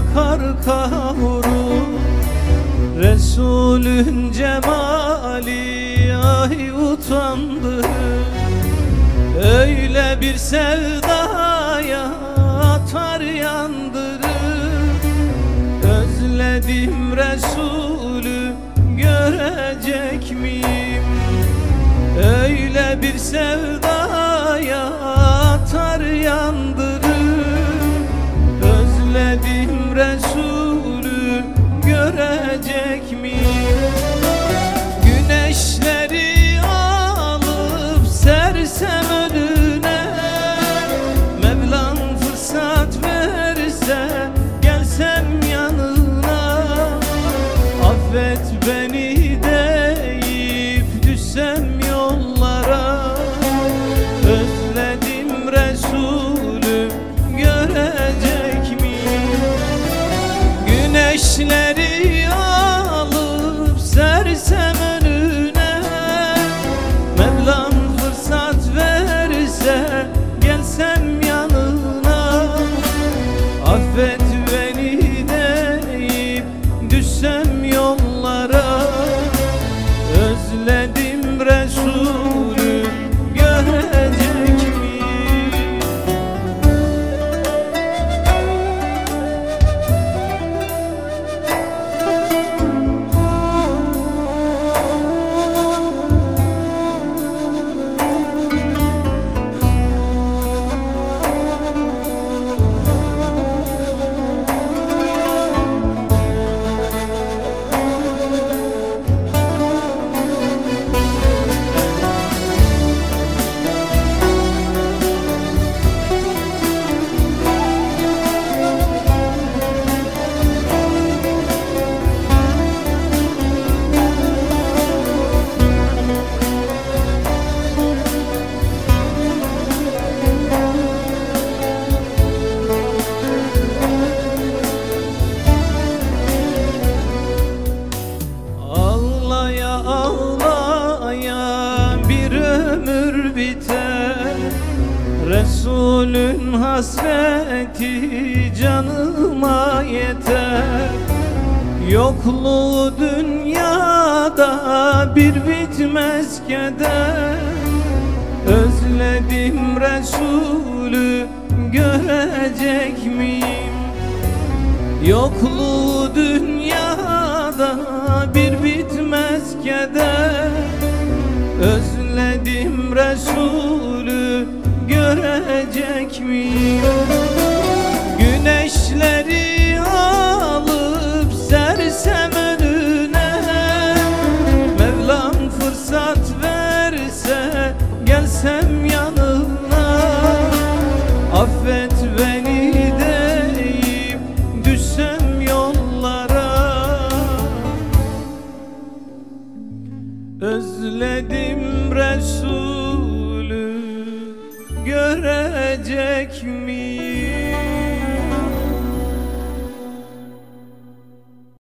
akar kavru Resulün cemali ay utandı. Öyle bir sevdaya atar yandırır Özledim Resulü görecek miyim? Öyle bir sevdaya gelsem yanına Affet beni deyip düşsem yollara. Özledim Resulü Resulün hasreti canıma yeter. Yokluğu dünyada bir bitmez keder. Özledim Resulü görecek miyim? Yokluğu dünyada bir bitmez keder. Özledim Resulü görecek miyim? Güneşleri alıp sersem önüne Mevlam fırsat verse gelsem yanına Affet beni deyip düşsem yollara Özledim görecek miyim?